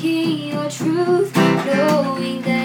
key or truth, knowing that.